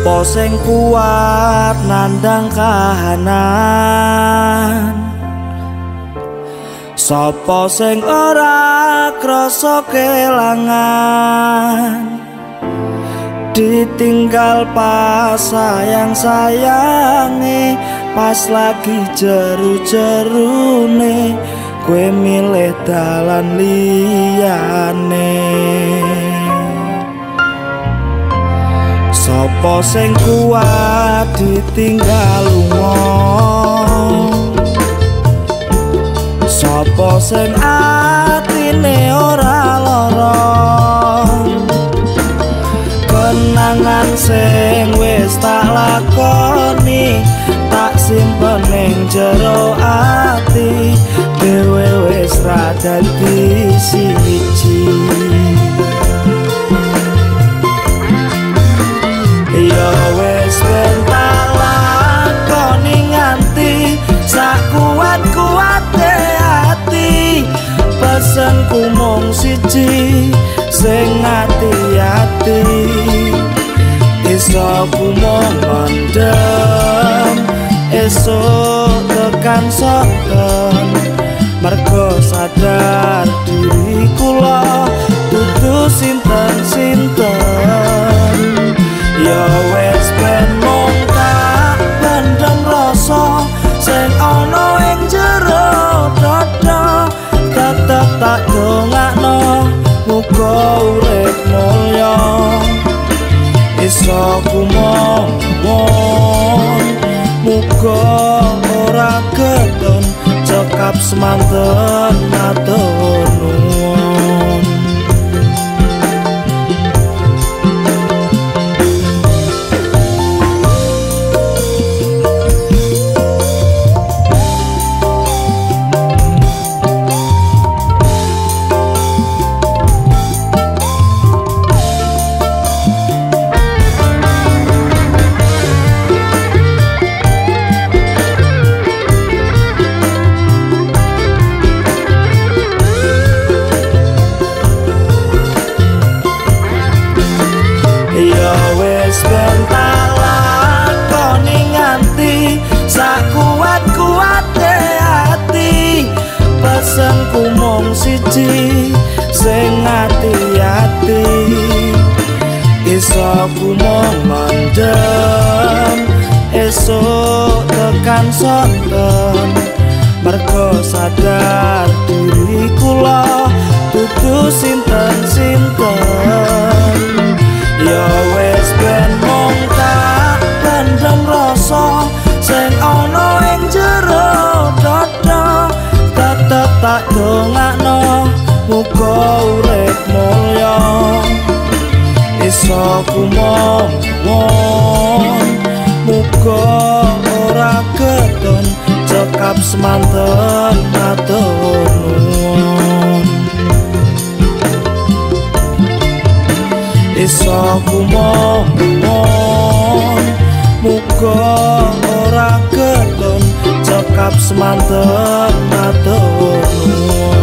Sopo sing kuat nandang kahanan? Sopo sing ora krasa kelangan? Ditinggal pas sayang sayange Pas lagi jeru-jerune Kue milih dalan liyane Sopo sing kuat ditinggal lunga? Sopo sing atine ora lara? Kenangan sing wis tak lakoni Tak simpen ning jero ati. Dewe wis rada pesenku mung siji sing ati-ati iso ku mung mandem esok tekan soken mergo sadar diri kula dudu sinten-sinten. Ya wis ben iso kumon muga ora keton cekap semanten matur iso ku mung mandem esok tekan sonten. Mergo sadar diri kula dudu sinten-sinten Ya wis ben mung tak pendem rasa sing ana ing jero dada tetep tak dongakno muga urip mulya iso kumon muga ora keton cekap semanten matur nuwun iso kumon muga ora keton cekap semanten matur